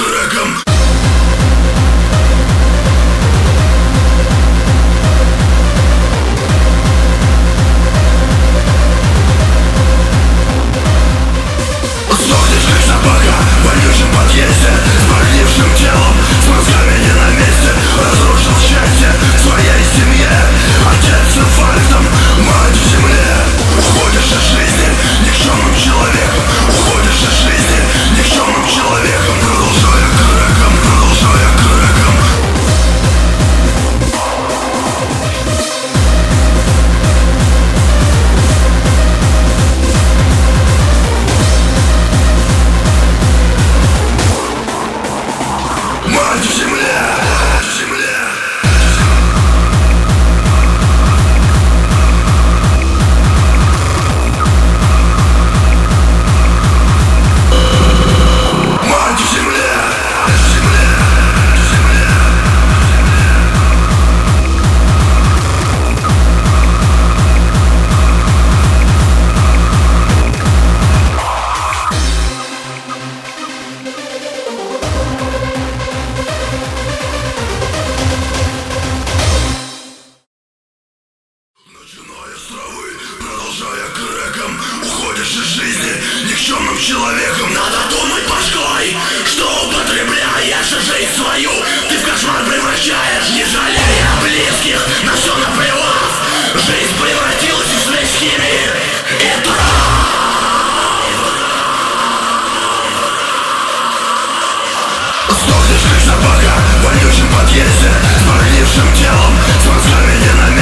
уходишь никчемным человеком Надо думать башкой, что употребляешь жизнь свою. Ты в кошмар превращаешь, не жалея близких На все наплевав, жизнь превратилась в смесь химии. И трав Сдохнешь как собака в вонючем подъезде С прогнившим телом, с мозгами не